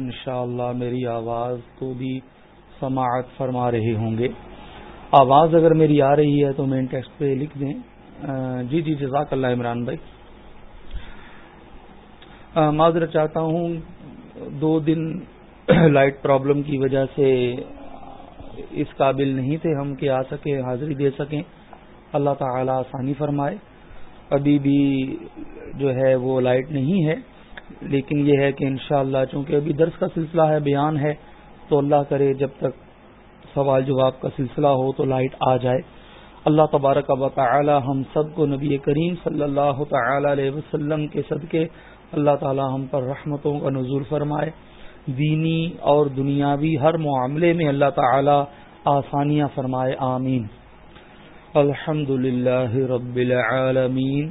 انشاءاللہ میری آواز کو بھی سماعت فرما رہے ہوں گے۔ آواز اگر میری آ رہی ہے تو مین ٹیکسٹ پہ لکھ دیں۔ جی جی جزاک اللہ عمران بھائی۔ معذرت چاہتا ہوں دو دن لائٹ پرابلم کی وجہ سے اس قابل نہیں تھے ہم کہ آ سکیں، حاضری دے سکیں۔ اللہ تعالی آسانی فرمائے۔ ابھی بھی جو ہے وہ لائٹ نہیں ہے۔ لیکن یہ ہے کہ انشاءاللہ اللہ چونکہ ابھی درس کا سلسلہ ہے، بیان ہے، تو اللہ کرے جب تک سوال جواب کا سلسلہ ہو تو لائٹ آ جائے۔ اللہ تبارک و تعالی ہم سب کو نبی کریم صلی اللہ تعالی علیہ وسلم کے صدقے، اللہ تعالی ہم پر رحمتوں کا نزول فرمائے۔ دینی اور دنیاوی ہر معاملے میں اللہ تعالی آسانیاں فرمائے، آمین۔ الحمد للہ رب العالمین۔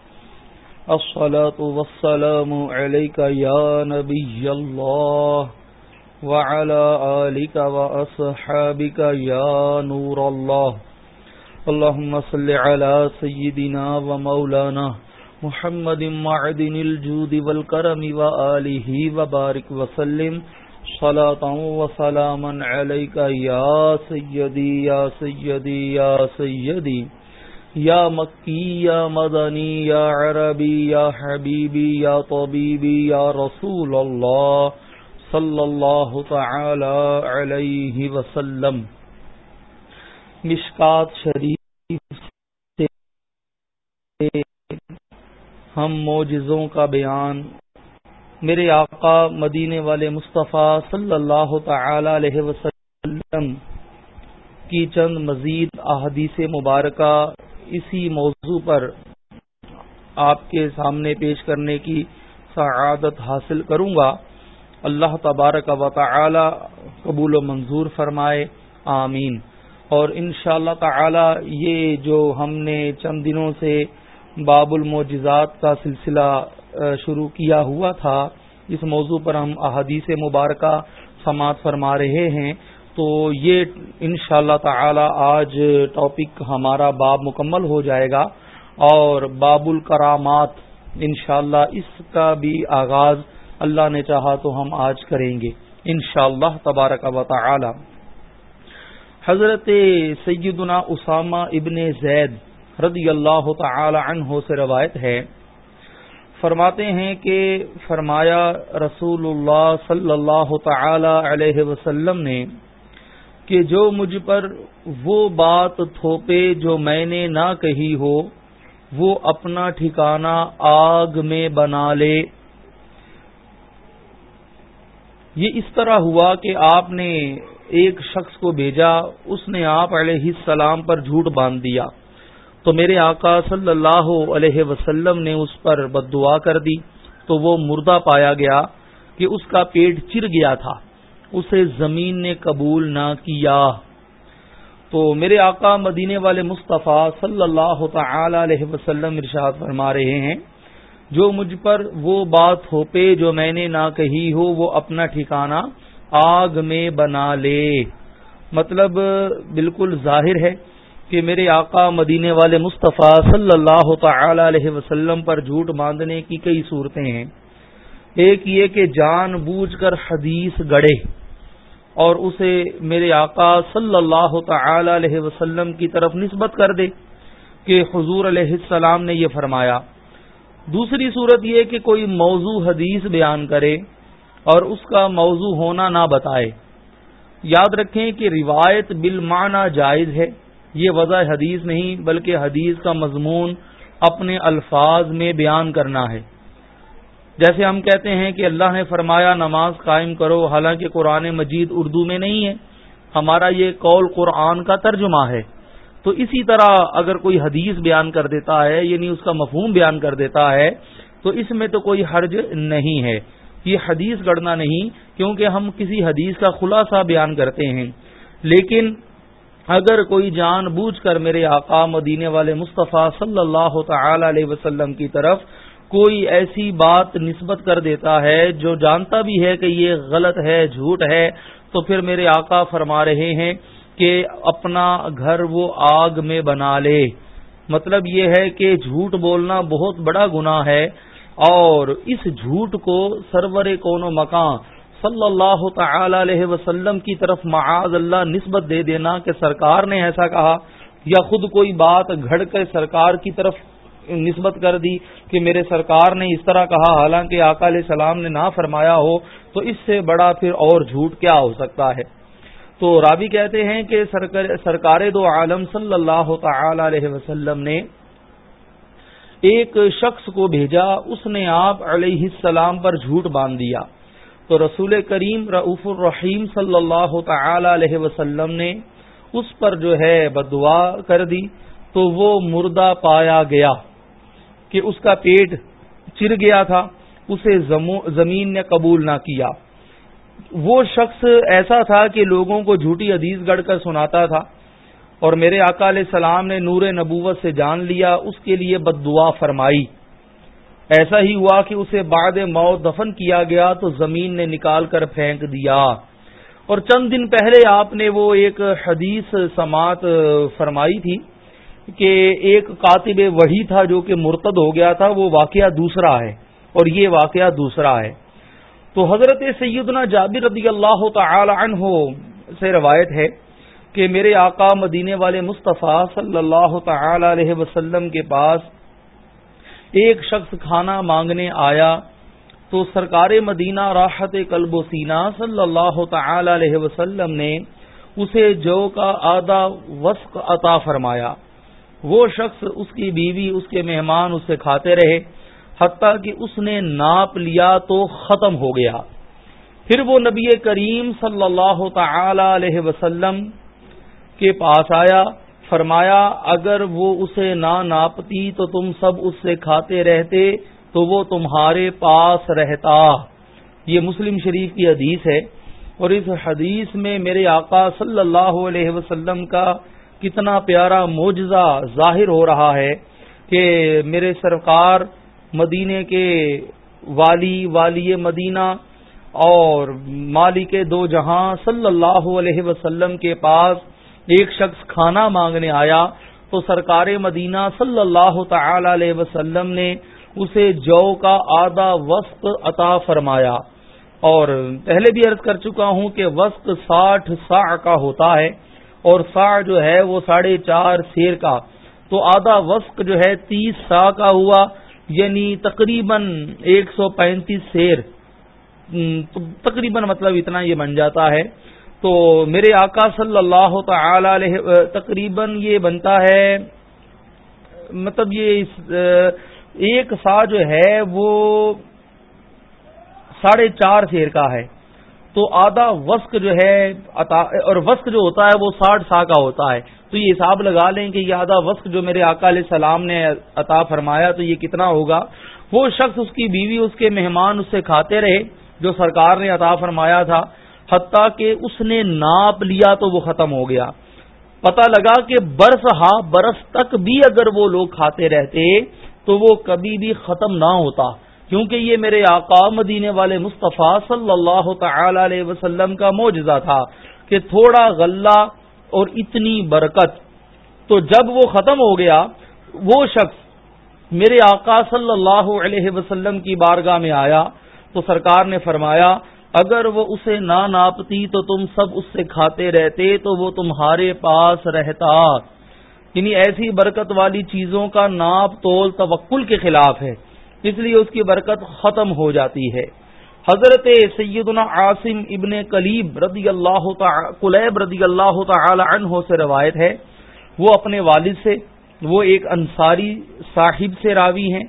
الصلاة والسلام عليك يا نبي الله وعلى آلك وأصحابك يا نور الله. اللهم صل على سيدنا ومولانا محمد معدن الجود والكرم وآله وبارك وسلم. صلاة وسلاما عليك يا سيدي يا سيدي يا سيدي. يا سيدي یا مکی، یا مدنی، یا عربی، یا حبیبی، یا طبیبی، یا رسول اللہ صلی اللہ تعالی علیہ وسلم۔ مشکات شریف سے ہم موجزوں کا بیان۔ میرے آقا مدینے والے مصطفیٰ صلی اللہ تعالی علیہ وسلم کی چند مزید احادیث مبارکہ اسی موضوع پر آپ کے سامنے پیش کرنے کی سعادت حاصل کروں گا۔ اللہ تبارک و تعالی قبول و منظور فرمائے، آمین۔ اور ان شاء اللہ تعالی یہ جو ہم نے چند دنوں سے باب الموجزات کا سلسلہ شروع کیا ہوا تھا، اس موضوع پر ہم احادیث مبارکہ سماعت فرما رہے ہیں۔ تو یہ ان شاء اللہ تعالی آج ٹاپک ہمارا باب مکمل ہو جائے گا اور باب الکرامات انشاءاللہ اللہ اس کا بھی آغاز اللہ نے چاہا تو ہم آج کریں گے انشاءاللہ اللہ تبارک و تعالی۔ حضرت سیدنا اسامہ ابن زید رضی اللہ تعالی عنہ سے روایت ہے۔ فرماتے ہیں کہ فرمایا رسول اللہ صلی اللہ تعالی علیہ وسلم نے کہ جو مجھ پر وہ بات تھوپے جو میں نے نہ کہی ہو، وہ اپنا ٹھکانہ آگ میں بنا لے۔ یہ اس طرح ہوا کہ آپ نے ایک شخص کو بھیجا، اس نے آپ علیہ السلام پر جھوٹ باندھ دیا۔ تو میرے آقا صلی اللہ علیہ وسلم نے اس پر بد دعا کر دی۔ تو وہ مردہ پایا گیا کہ اس کا پیٹ چر گیا تھا۔ اسے زمین نے قبول نہ کیا۔ تو میرے آقا مدینے والے مصطفیٰ صلی اللہ تعالی علیہ وسلم ارشاد فرما رہے ہیں، جو مجھ پر وہ بات ہو پے جو میں نے نہ کہی ہو، وہ اپنا ٹھکانہ آگ میں بنا لے۔ مطلب بالکل ظاہر ہے کہ میرے آقا مدینے والے مصطفیٰ صلی اللہ تعالی علیہ وسلم پر جھوٹ باندھنے کی کئی صورتیں ہیں۔ ایک یہ کہ جان بوجھ کر حدیث گڑے اور اسے میرے آقا صلی اللہ تعالی علیہ وسلم کی طرف نسبت کر دے کہ حضور علیہ السلام نے یہ فرمایا۔ دوسری صورت یہ کہ کوئی موضوع حدیث بیان کرے اور اس کا موضوع ہونا نہ بتائے۔ یاد رکھیں کہ روایت بالمعنی جائز ہے۔ یہ وضع حدیث نہیں بلکہ حدیث کا مضمون اپنے الفاظ میں بیان کرنا ہے۔ جیسے ہم کہتے ہیں کہ اللہ نے فرمایا نماز قائم کرو، حالانکہ قرآن مجید اردو میں نہیں ہے۔ ہمارا یہ قول قرآن کا ترجمہ ہے۔ تو اسی طرح اگر کوئی حدیث بیان کر دیتا ہے یعنی اس کا مفہوم بیان کر دیتا ہے، تو اس میں تو کوئی حرج نہیں ہے۔ یہ حدیث گڑنا نہیں، کیونکہ ہم کسی حدیث کا خلاصہ بیان کرتے ہیں۔ لیکن اگر کوئی جان بوجھ کر میرے آقا مدینے والے مصطفیٰ صلی اللہ تعالی علیہ وسلم کی طرف کوئی ایسی بات نسبت کر دیتا ہے جو جانتا بھی ہے کہ یہ غلط ہے، جھوٹ ہے، تو پھر میرے آقا فرما رہے ہیں کہ اپنا گھر وہ آگ میں بنا لے۔ مطلب یہ ہے کہ جھوٹ بولنا بہت بڑا گناہ ہے اور اس جھوٹ کو سرور کون و مکان صلی اللہ تعالی علیہ وسلم کی طرف معاذ اللہ نسبت دے دینا کہ سرکار نے ایسا کہا یا خود کوئی بات گھڑ کر سرکار کی طرف نسبت کر دی کہ میرے سرکار نے اس طرح کہا، حالانکہ آقا علیہ السلام نے نہ فرمایا ہو، تو اس سے بڑا پھر اور جھوٹ کیا ہو سکتا ہے؟ تو رابی کہتے ہیں کہ سرکار دو عالم صلی اللہ تعالی علیہ وسلم نے ایک شخص کو بھیجا، اس نے آپ علیہ السلام پر جھوٹ باندھ دیا۔ تو رسول کریم رعف الرحیم صلی اللہ تعالی علیہ وسلم نے اس پر جو ہے بدعا کر دی، تو وہ مردہ پایا گیا۔ کہ اس کا پیٹ چر گیا تھا، اسے زمین نے قبول نہ کیا۔ وہ شخص ایسا تھا کہ لوگوں کو جھوٹی حدیث گڑھ کر سناتا تھا اور میرے آقا علیہ السلام نے نور نبوت سے جان لیا، اس کے لیے بد دعا فرمائی۔ ایسا ہی ہوا کہ اسے بعد موت دفن کیا گیا تو زمین نے نکال کر پھینک دیا۔ اور چند دن پہلے آپ نے وہ ایک حدیث سماعت فرمائی تھی۔ کہ ایک کاتب وہی تھا جو کہ مرتد ہو گیا تھا، وہ واقعہ دوسرا ہے، اور یہ واقعہ دوسرا ہے۔ تو حضرت سیدنا جابر رضی اللہ تعالی عنہ سے روایت ہے کہ میرے آقا مدینے والے مصطفیٰ صلی اللہ تعالی علیہ وسلم کے پاس ایک شخص کھانا مانگنے آیا۔ تو سرکار مدینہ راحت قلب و سینہ صلی اللہ تعالی علیہ وسلم نے اسے جو کا آدھا وسق عطا فرمایا۔ وہ شخص اس کی بیوی، اس کے مہمان اسے کھاتے رہے، حتیٰ کہ اس نے ناپ لیا تو ختم ہو گیا۔ پھر وہ نبی کریم صلی اللہ تعالی علیہ وسلم کے پاس آیا، فرمایا، اگر وہ اسے نہ ناپتی تو تم سب اس سے کھاتے رہتے تو وہ تمہارے پاس رہتا۔ یہ مسلم شریف کی حدیث ہے اور اس حدیث میں میرے آقا صلی اللہ علیہ وسلم کا کتنا پیارا معجزہ ظاہر ہو رہا ہے کہ میرے سرکار مدینے کے والی والی مدینہ اور مالک دو جہاں صلی اللہ علیہ وسلم کے پاس ایک شخص کھانا مانگنے آیا تو سرکار مدینہ صلی اللہ تعالی علیہ وسلم نے اسے جو کا آدھا وسط عطا فرمایا۔ اور پہلے بھی عرض کر چکا ہوں کہ وسط ساٹھ سا کا ہوتا ہے۔ اور سا جو ہے وہ ساڑھے چار سیر کا۔ تو آدھا وسق جو ہے تیس سا کا ہوا یعنی تقریباً ایک سو پینتیس سیر۔ تقریباً مطلب اتنا یہ بن جاتا ہے۔ تو میرے آقا صلی اللہ تعالی علیہ تقریباً یہ بنتا ہے۔ مطلب یہ ایک سا جو ہے وہ ساڑھے چار شیر کا ہے۔ تو آدھا وسق جو ہے اور وسق جو ہوتا ہے وہ ساٹھ سا کا ہوتا ہے۔ تو یہ حساب لگا لیں کہ یہ آدھا وسق جو میرے آقا علیہ السلام نے عطا فرمایا تو یہ کتنا ہوگا؟ وہ شخص اس کی بیوی، اس کے مہمان اس سے کھاتے رہے، جو سرکار نے عطا فرمایا تھا، حتیٰ کہ اس نے ناپ لیا تو وہ ختم ہو گیا۔ پتا لگا کہ برس، ہا، برس تک بھی اگر وہ لوگ کھاتے رہتے تو وہ کبھی بھی ختم نہ ہوتا۔ کیونکہ یہ میرے آقا مدینے والے مصطفیٰ صلی اللہ تعالی علیہ وسلم کا معجزہ تھا کہ تھوڑا غلہ اور اتنی برکت۔ تو جب وہ ختم ہو گیا، وہ شخص میرے آقا صلی اللہ علیہ وسلم کی بارگاہ میں آیا۔ تو سرکار نے فرمایا، اگر وہ اسے نہ ناپتی تو تم سب اس سے کھاتے رہتے تو وہ تمہارے پاس رہتا۔ یعنی ایسی برکت والی چیزوں کا ناپ تول توکل کے خلاف ہے۔ اس لیے اس کی برکت ختم ہو جاتی ہے۔ حضرت سیدنا عاصم ابن کلیب رضی اللہ کلیب رضی اللہ تعالی عنہ سے روایت ہے۔ وہ اپنے والد سے، وہ ایک انصاری صاحب سے راوی ہیں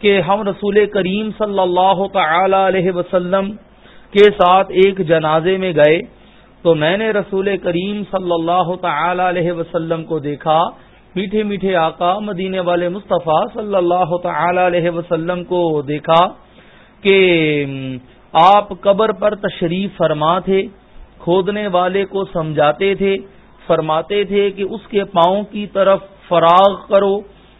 کہ ہم رسول کریم صلی اللہ تعالی علیہ وسلم کے ساتھ ایک جنازے میں گئے تو میں نے رسول کریم صلی اللہ تعالی علیہ وسلم کو دیکھا۔ میٹھے میٹھے آقا مدینے والے مصطفیٰ صلی اللہ تعالی علیہ وسلم کو دیکھا کہ آپ قبر پر تشریف فرما تھے، کھودنے والے کو سمجھاتے تھے، فرماتے تھے کہ اس کے پاؤں کی طرف فراغ کرو،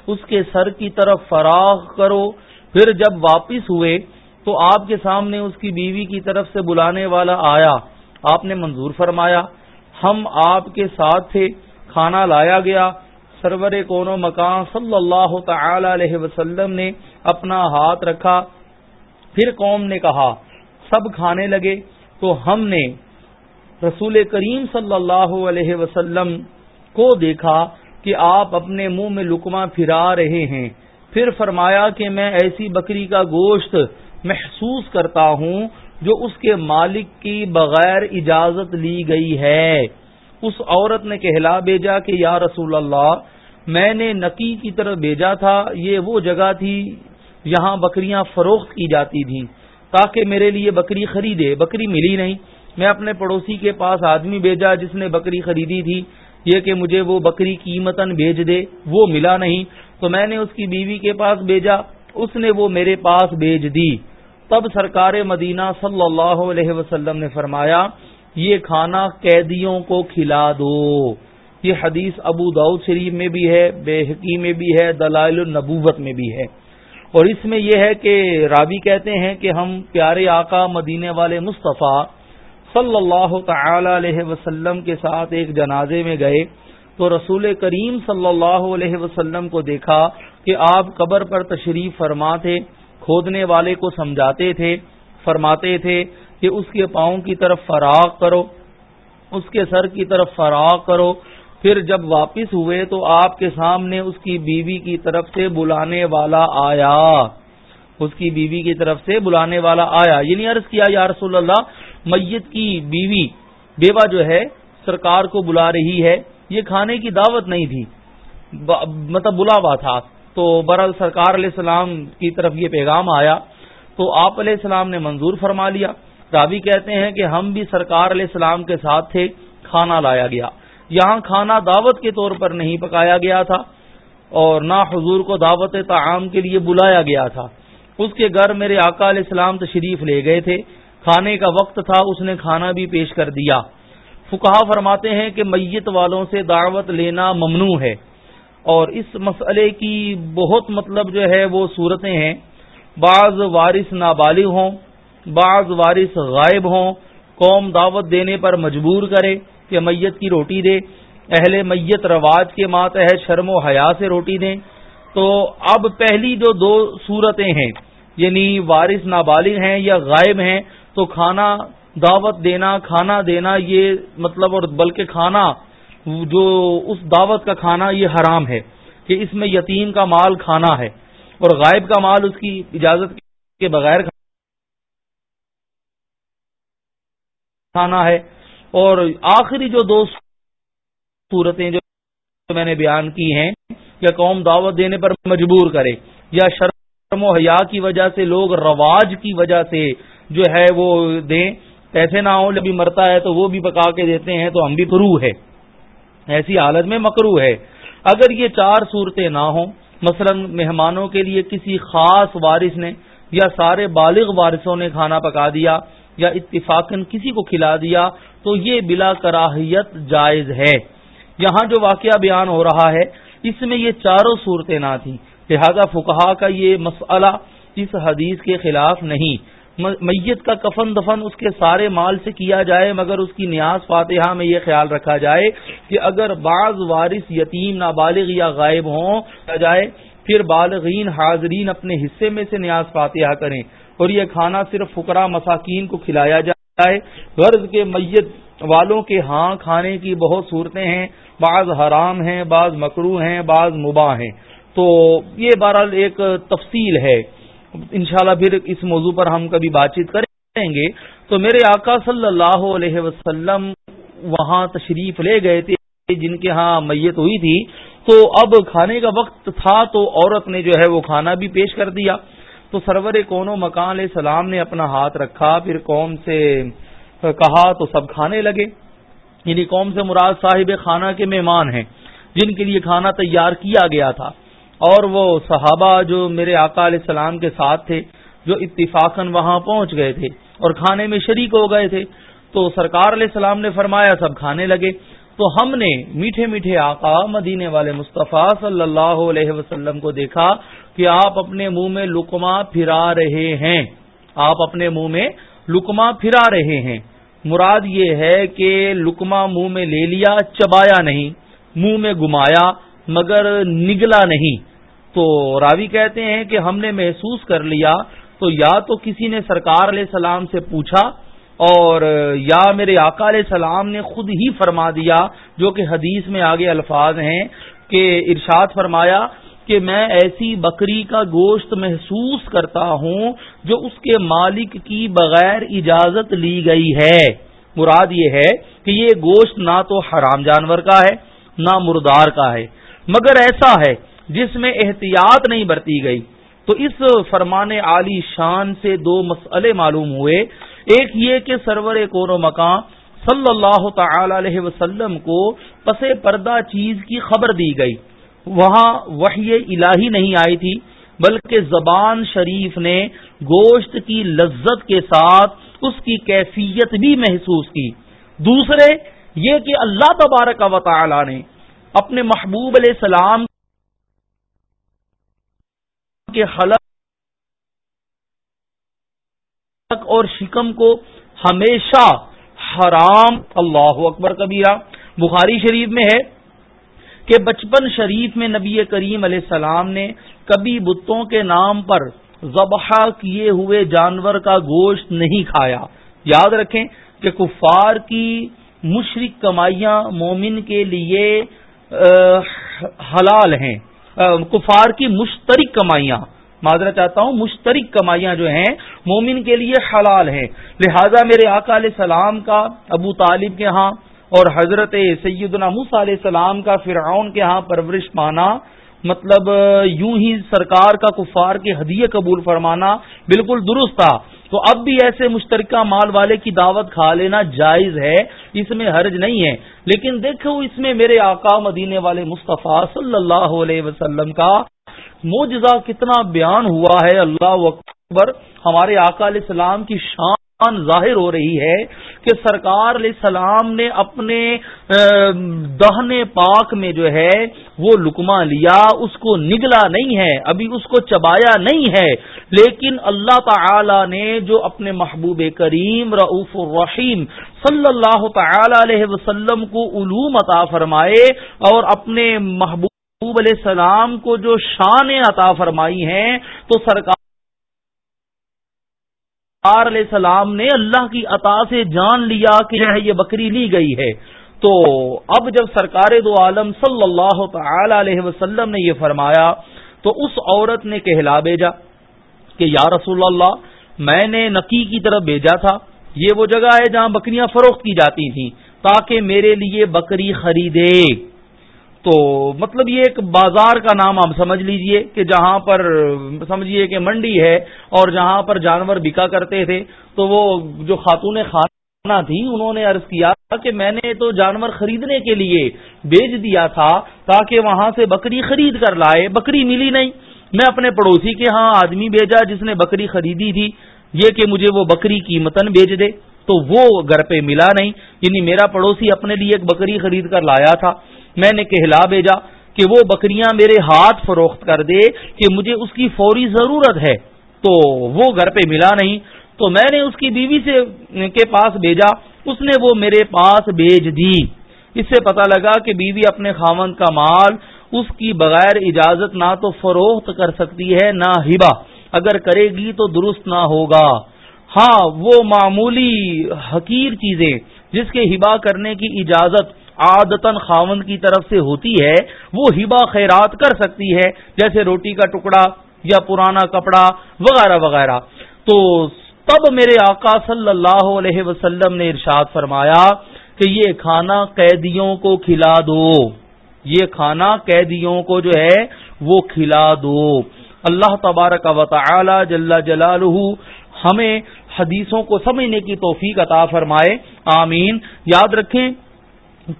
اس کے سر کی طرف فراغ کرو۔ پھر جب واپس ہوئے تو آپ کے سامنے اس کی بیوی کی طرف سے بلانے والا آیا۔ آپ نے منظور فرمایا، ہم آپ کے ساتھ تھے، کھانا لایا گیا سرور کون و مکان صلی اللہ تعالی علیہ وسلم نے اپنا ہاتھ رکھا۔ پھر قوم نے کہا، سب کھانے لگے تو ہم نے رسول کریم صلی اللہ علیہ وسلم کو دیکھا کہ آپ اپنے منہ میں لکما پھرا رہے ہیں۔ پھر فرمایا کہ میں ایسی بکری کا گوشت محسوس کرتا ہوں جو اس کے مالک کی بغیر اجازت لی گئی ہے۔ اس عورت نے کہلا بھیجا کہ یا رسول اللہ، میں نے نکی کی طرف بھیجا تھا، یہ وہ جگہ تھی یہاں بکریاں فروخت کی جاتی تھیں، تاکہ میرے لیے بکری خریدے، بکری ملی نہیں۔ میں اپنے پڑوسی کے پاس آدمی بھیجا جس نے بکری خریدی تھی، یہ کہ مجھے وہ بکری قیمتن بھیج دے، وہ ملا نہیں۔ تو میں نے اس کی بیوی کے پاس بھیجا، اس نے وہ میرے پاس بھیج دی۔ تب سرکار مدینہ صلی اللہ علیہ وسلم نے فرمایا یہ کھانا قیدیوں کو کھلا دو۔ یہ حدیث ابو داؤد شریف میں بھی ہے، بے حقی میں بھی ہے، دلائل النبوت میں بھی ہے۔ اور اس میں یہ ہے کہ رابی کہتے ہیں کہ ہم پیارے آقا مدینے والے مصطفیٰ صلی اللہ تعالی علیہ وسلم کے ساتھ ایک جنازے میں گئے تو رسول کریم صلی اللہ علیہ وسلم کو دیکھا کہ آپ قبر پر تشریف فرما تھے، کھودنے والے کو سمجھاتے تھے، فرماتے تھے کہ اس کے پاؤں کی طرف فراغ کرو، اس کے سر کی طرف فراغ کرو، پھر جب واپس ہوئے تو آپ کے سامنے اس کی بیوی کی طرف سے بلانے والا آیا۔ اس کی بیوی کی طرف سے بلانے والا آیا۔ یعنی عرض کیا، یا رسول اللہ، میت کی بیوی بیوہ جو ہے سرکار کو بلا رہی ہے، یہ کھانے کی دعوت نہیں تھی۔ مطلب بلاوا تھا۔ تو برال سرکار علیہ السلام کی طرف یہ پیغام آیا۔ تو آپ علیہ السلام نے منظور فرما لیا۔ راوی کہتے ہیں کہ ہم بھی سرکار علیہ السلام کے ساتھ تھے، کھانا لایا گیا۔ یہاں کھانا دعوت کے طور پر نہیں پکایا گیا تھا اور نہ حضور کو دعوت تعام کے لیے بلایا گیا تھا۔ اس کے گھر میرے آقا علیہ السلام تشریف لے گئے تھے۔ کھانے کا وقت تھا، اس نے کھانا بھی پیش کر دیا۔ فکہ فرماتے ہیں کہ میت والوں سے دعوت لینا ممنوع ہے۔ اور اس مسئلے کی بہت مطلب جو ہے وہ صورتیں ہیں۔ بعض وارث نابالغ ہوں۔ بعض وارث غائب ہوں، قوم دعوت دینے پر مجبور کرے کہ میت کی روٹی دے، اہل میت رواج کے ماتحت شرم و حیا سے روٹی دیں۔ تو اب پہلی جو دو صورتیں ہیں یعنی وارث نابالغ ہیں یا غائب ہیں، تو کھانا دعوت دینا، کھانا دینا یہ مطلب اور بلکہ کھانا، جو اس دعوت کا کھانا یہ حرام ہے کہ اس میں یتیم کا مال کھانا ہے اور غائب کا مال اس کی اجازت کے بغیر کھانا ہے۔ اور آخری جو دو صورتیں جو میں نے بیان کی ہیں، یا قوم دعوت دینے پر مجبور کرے، یا شرم و حیا کی وجہ سے، لوگ رواج کی وجہ سے جو ہے وہ دیں۔ پیسے نہ ہوں، جب مرتا ہے تو وہ بھی پکا کے دیتے ہیں، تو ہم بھی پرو ہے ایسی حالت میں مکرو ہے۔ اگر یہ چار صورتیں نہ ہوں، مثلا مہمانوں کے لیے کسی خاص وارث نے یا سارے بالغ وارثوں نے کھانا پکا دیا یا اتفاقن کسی کو کھلا دیا تو یہ بلا کراہیت جائز ہے۔ یہاں جو واقعہ بیان ہو رہا ہے، اس میں یہ چاروں صورتیں نہ تھیں۔ لہذا فکہ کا یہ مسئلہ اس حدیث کے خلاف نہیں۔ میت کا کفن دفن اس کے سارے مال سے کیا جائے، مگر اس کی نیاز فاتحہ میں یہ خیال رکھا جائے کہ اگر بعض وارث یتیم، نابالغ یا غائب ہوں جائے، پھر بالغین، حاضرین اپنے حصے میں سے نیاز فاتحہ کریں۔ اور یہ کھانا صرف فقرا مساکین کو کھلایا جائے۔ غرض کے میت والوں کے ہاں کھانے کی بہت صورتیں ہیں۔ بعض حرام ہیں، بعض مکرو ہیں، بعض مباح ہیں۔ تو یہ بہرحال ایک تفصیل ہے۔ انشاءاللہ پھر اس موضوع پر ہم کبھی بات چیت کریں گے۔ تو میرے آقا صلی اللہ علیہ وسلم وہاں تشریف لے گئے تھے، جن کے ہاں میت ہوئی تھی۔ تو اب کھانے کا وقت تھا تو عورت نے جو ہے وہ کھانا بھی پیش کر دیا۔ تو سرور کون و مکان علیہ السلام نے اپنا ہاتھ رکھا، پھر قوم سے کہا تو سب کھانے لگے۔ یعنی قوم سے مراد صاحب خانہ کے مہمان ہیں، جن کے لیے کھانا تیار کیا گیا تھا۔ اور وہ صحابہ جو میرے آقا علیہ السلام کے ساتھ تھے، جو اتفاقاً وہاں پہنچ گئے تھے اور کھانے میں شریک ہو گئے تھے۔ تو سرکار علیہ السلام نے فرمایا، سب کھانے لگے۔ تو ہم نے میٹھے میٹھے آقا، مدینے والے مصطفیٰ صلی اللہ علیہ وسلم کو دیکھا۔ کہ آپ اپنے منہ میں لکما پھرا رہے ہیں۔ آپ اپنے منہ میں لکما پھرا رہے ہیں۔ مراد یہ ہے کہ لکما منہ میں لے لیا، چبایا نہیں، منہ میں گمایا مگر نگلا نہیں۔ تو راوی کہتے ہیں کہ ہم نے محسوس کر لیا، تو یا تو کسی نے سرکار علیہ السلام سے پوچھا، اور یا میرے آقا علیہ السلام نے خود ہی فرما دیا، جو کہ حدیث میں آگے الفاظ ہیں، کہ ارشاد فرمایا کہ میں ایسی بکری کا گوشت محسوس کرتا ہوں جو اس کے مالک کی بغیر اجازت لی گئی ہے۔ مراد یہ ہے کہ یہ گوشت نہ تو حرام جانور کا ہے، نہ مردار کا ہے۔ مگر ایسا ہے جس میں احتیاط نہیں برتی گئی۔ تو اس فرمان عالی شان سے دو مسئلے معلوم ہوئے۔ ایک یہ کہ سرور کون و مکان صلی اللہ تعالی علیہ وسلم کو پس پردہ چیز کی خبر دی گئی۔ وہاں وحی الہی نہیں آئی تھی، بلکہ زبان شریف نے گوشت کی لذت کے ساتھ اس کی کیفیت بھی محسوس کی۔ دوسرے، یہ کہ اللہ تبارک و تعالی نے اپنے محبوب علیہ السلام کے خلق اور شکم کو ہمیشہ حرام، اللہ اکبر کبیرہ، بخاری شریف میں ہے۔ کہ بچپن شریف میں نبی کریم علیہ السلام نے کبھی بتوں کے نام پر ذبح کیے ہوئے جانور کا گوشت نہیں کھایا۔ یاد رکھیں کہ کفار کی مشرق کمائیاں مومن کے لیے حلال ہیں۔ کفار کی مشترک کمائیاں۔ معذرت چاہتا ہوں مشترک کمائیاں جو ہیں مومن کے لیے حلال ہیں۔ لہذا میرے آقا علیہ السلام کا ابو طالب کے ہاں اور حضرت سیدنا موسیٰ علیہ السلام کا فرعون کے ہاں پرورش پانا مطلب یوں ہی سرکار کا کفار کے ہدیے قبول فرمانا بالکل درست تھا۔ تو اب بھی ایسے مشترکہ مال والے کی دعوت کھا لینا جائز ہے، اس میں حرج نہیں ہے۔ لیکن دیکھو اس میں میرے آقا مدینے والے مصطفیٰ صلی اللہ علیہ وسلم کا موجزہ کتنا بیان ہوا ہے۔ اللہ اکبر، ہمارے آقا علیہ السلام کی شان ظاہر ہو رہی ہے کہ سرکار علیہ السلام نے اپنے دہنے پاک میں جو ہے وہ لکما لیا، اس کو نگلا نہیں ہے، ابھی اس کو چبایا نہیں ہے۔ لیکن اللہ تعالی نے جو اپنے محبوب کریم رعف الرحیم صلی اللہ تعالی علیہ وسلم کو علوم عطا فرمائے اور اپنے محبوب علیہ السلام کو جو شان عطا فرمائی ہیں، تو سرکار علیہ السلام نے اللہ کی عطا سے جان لیا کہ یہ بکری لی گئی ہے۔ تو اب جب سرکار دو عالم صلی اللہ تعالی علیہ وسلم نے یہ فرمایا، تو اس عورت نے کہلا بھیجا کہ، یا رسول اللہ، میں نے نکی کی طرف بھیجا تھا۔ یہ وہ جگہ ہے جہاں بکریاں فروخت کی جاتی تھیں، تاکہ میرے لیے بکری خریدے۔ تو مطلب یہ ایک بازار کا نام آپ سمجھ لیجیے کہ جہاں پر سمجھیے کہ منڈی ہے اور جہاں پر جانور بکا کرتے تھے، تو وہ جو خاتون خانہ تھی انہوں نے عرض کیا کہ میں نے تو جانور خریدنے کے لیے بیچ دیا تھا تاکہ وہاں سے بکری خرید کر لائے، بکری ملی نہیں۔ میں اپنے پڑوسی کے ہاں آدمی بھیجا جس نے بکری خریدی تھی، یہ کہ مجھے وہ بکری قیمتن بیچ دے۔ تو وہ گھر پہ ملا نہیں یعنی میرا پڑوسی اپنے لیے ایک بکری خرید کر لایا تھا۔ میں نے کہلا بھیجا کہ وہ بکریاں میرے ہاتھ فروخت کر دے کہ مجھے اس کی فوری ضرورت ہے۔ تو وہ گھر پہ ملا نہیں۔ تو میں نے اس کی بیوی سے کے پاس بھیجا۔ اس نے وہ میرے پاس بھیج دی۔ اس سے پتا لگا کہ بیوی اپنے خامن کا مال اس کی بغیر اجازت نہ تو فروخت کر سکتی ہے، نہ ہبا اگر کرے گی تو درست نہ ہوگا۔ ہاں وہ معمولی حقیر چیزیں جس کے ہبا کرنے کی اجازت عادتن خاون کی طرف سے ہوتی ہے، وہ ہبا خیرات کر سکتی ہے، جیسے روٹی کا ٹکڑا یا پرانا کپڑا وغیرہ وغیرہ۔ تو تب میرے آقا صلی اللہ علیہ وسلم نے ارشاد فرمایا کہ یہ کھانا قیدیوں کو کھلا دو۔ یہ کھانا قیدیوں کو جو ہے، وہ کھلا دو۔ اللہ تبارک و تعالی جل جلالہ ہمیں حدیثوں کو سمجھنے کی توفیق عطا فرمائے۔ آمین۔ یاد رکھیں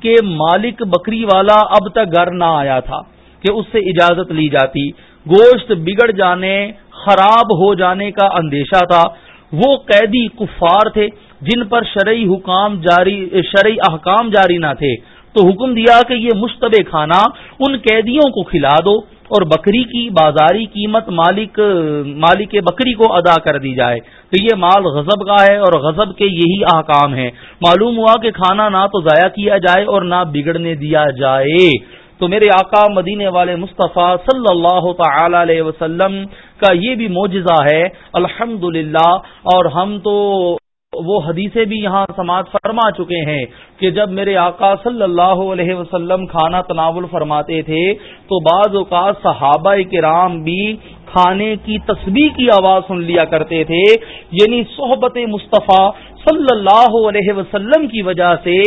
کہ مالک بکری والا اب تک گھر نہ آیا تھا کہ اس سے اجازت لی جاتی۔ گوشت بگڑ جانے، خراب ہو جانے کا اندیشہ تھا۔ وہ قیدی کفار تھے جن پر شرعی حکام جاری، شرعی احکام جاری نہ تھے۔ تو حکم دیا کہ یہ مشتبہ کھانا ان قیدیوں کو کھلا دو اور بکری کی بازاری قیمت مالک مالک بکری کو ادا کر دی جائے۔ تو یہ مال غضب کا ہے اور غضب کے یہی احکام ہیں۔ معلوم ہوا کہ کھانا نہ تو ضائع کیا جائے اور نہ بگڑنے دیا جائے۔ تو میرے آقا مدینے والے مصطفیٰ صلی اللہ تعالی علیہ وسلم کا یہ بھی معجزہ ہے الحمد اور ہم تو وہ حدیثیں بھی یہاں سماعت فرما چکے ہیں کہ جب میرے آقا صلی اللہ علیہ وسلم کھانا تناول فرماتے تھے تو بعض اوقات صحابہ کرام بھی کھانے کی تسبیح کی آواز سن لیا کرتے تھے یعنی صحبت مصطفیٰ صلی اللہ علیہ وسلم کی وجہ سے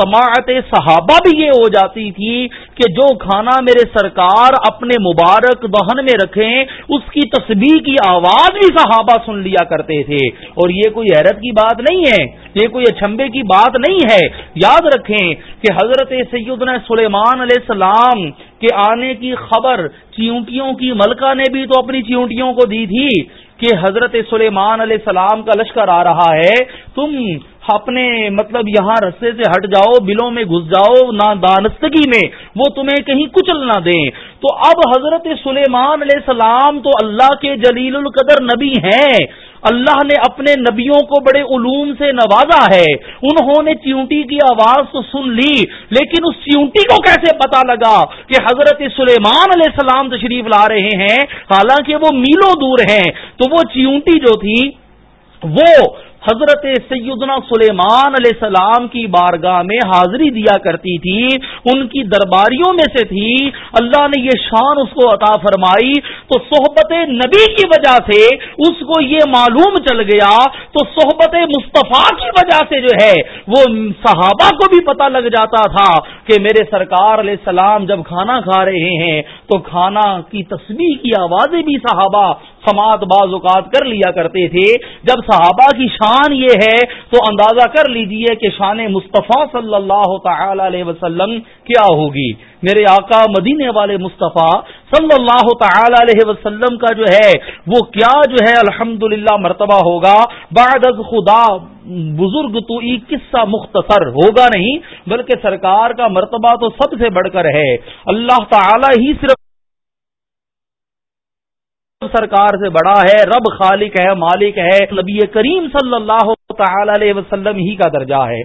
سماعت صحابہ بھی یہ ہو جاتی تھی کہ جو کھانا میرے سرکار اپنے مبارک دہن میں رکھیں، اس کی تسبیح کی آواز بھی صحابہ سن لیا کرتے تھے۔ اور یہ کوئی حیرت کی بات نہیں ہے، یہ کوئی اچھمبے کی بات نہیں ہے۔ یاد رکھیں کہ حضرت سیدنا سلیمان علیہ السلام کے آنے کی خبر چیونٹیوں کی ملکہ نے بھی تو اپنی چیونٹیوں کو دی تھی۔ کہ حضرت سلیمان علیہ السلام کا لشکر آ رہا ہے، تم اپنے مطلب یہاں رستے سے ہٹ جاؤ، بلوں میں گھس جاؤ، نہ دانستگی میں، وہ تمہیں کہیں کچل نہ دیں۔ تو اب حضرت سلیمان علیہ السلام تو اللہ کے جلیل القدر نبی ہیں۔ اللہ نے اپنے نبیوں کو بڑے علوم سے نوازا ہے۔ انہوں نے چیونٹی کی آواز تو سن لی، لیکن اس چیونٹی کو کیسے پتا لگا کہ حضرت سلیمان علیہ السلام تشریف لا رہے ہیں؟ حالانکہ وہ میلوں دور ہیں۔ تو وہ چیونٹی جو تھی، وہ حضرت سیدنا سلیمان علیہ السلام کی بارگاہ میں حاضری دیا کرتی تھی، ان کی درباریوں میں سے تھی۔ اللہ نے یہ شان اس کو عطا فرمائی۔ تو صحبت نبی کی وجہ سے اس کو یہ معلوم چل گیا۔ تو صحبت مصطفیٰ کی وجہ سے جو ہے، وہ صحابہ کو بھی پتہ لگ جاتا تھا کہ میرے سرکار علیہ السلام جب کھانا کھا رہے ہیں، تو کھانا کی تصویر کی آوازیں بھی صحابہ سماعت بعض اوقات کر لیا کرتے تھے۔ جب صحابہ کی شان شان یہ ہے، تو اندازہ کر لیجیے کہ شان مصطفیٰ صلی اللہ تعالی علیہ وسلم کیا ہوگی۔ میرے آقا مدینے والے مصطفیٰ صلی اللہ تعالی علیہ وسلم کا جو ہے، وہ کیا جو ہے الحمد مرتبہ ہوگا۔ بعد از خدا، بزرگ تو ای قصہ مختصر ہوگا نہیں، بلکہ سرکار کا مرتبہ تو سب سے بڑھ کر ہے۔ اللہ تعالی ہی صرف سرکار سے بڑا ہے، رب خالق ہے، مالک ہے، نبی کریم صلی اللہ تعالی علیہ وسلم ہی کا درجہ ہے۔